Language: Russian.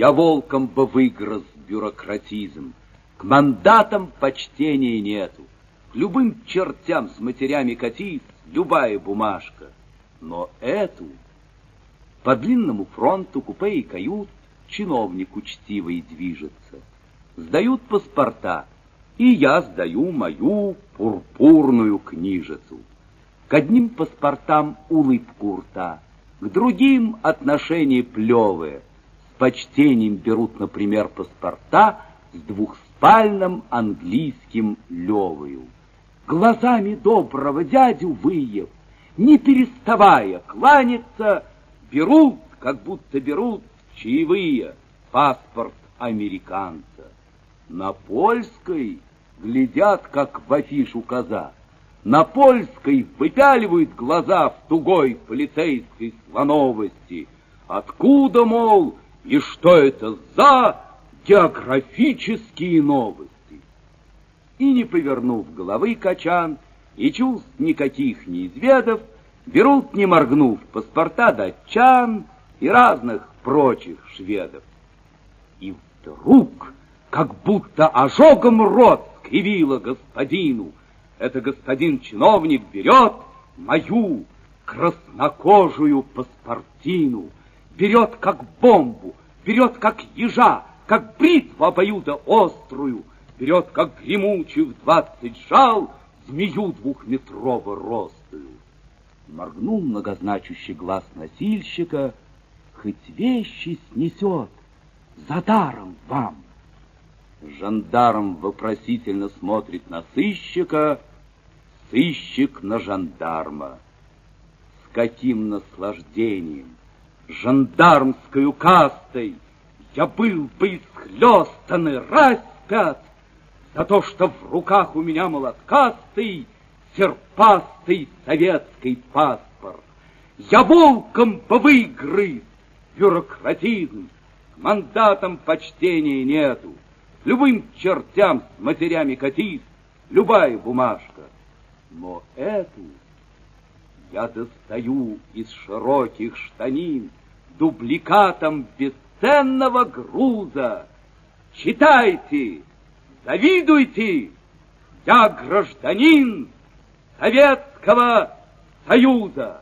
Я волком бы выгрыз бюрократизм. К мандатам почтения нету. К любым чертям с матерями катись любая бумажка. Но эту по длинному фронту купе и кают чиновник учтивый движется. Сдают паспорта, и я сдаю мою пурпурную книжицу. К одним паспортам улыбку рта, к другим отношения плевые. Почтением берут, например, паспорта с двухспальным английским левою. Глазами доброго дядю выев, не переставая кланяться, берут, как будто берут чаевые, паспорт американца. На польской глядят, как в афишу коза. На польской выпяливают глаза в тугой полицейской слоновости. Откуда, мол, и что это за географические новости? И не повернув головы качан, и чувств никаких не изведав, берут, не моргнув, паспорта датчан и разных прочих шведов. И вдруг, как будто ожогом рот скривило господину, это господин чиновник берет мою краснокожую паспортину, берет как бомбу, берет как ежа, как бритву обоюдо острую, берет как гремучий в двадцать жал змею двухметрово ростую. Моргнул многозначущий глаз носильщика, хоть вещи снесет, за даром вам. Жандарм вопросительно смотрит на сыщика, сыщик на жандарма. С каким наслаждением, жандармскую кастой я был бы исхлестан и распят за то, что в руках у меня молоткастый, серпастый советский паспорт. Я волком бы выгрыз бюрократизм, к мандатам почтения нету, любым чертям с матерями катись, любая бумажка. Но эту я достаю из широких штанин дубликатом бесценного груза. Читайте, завидуйте, я гражданин Советского Союза.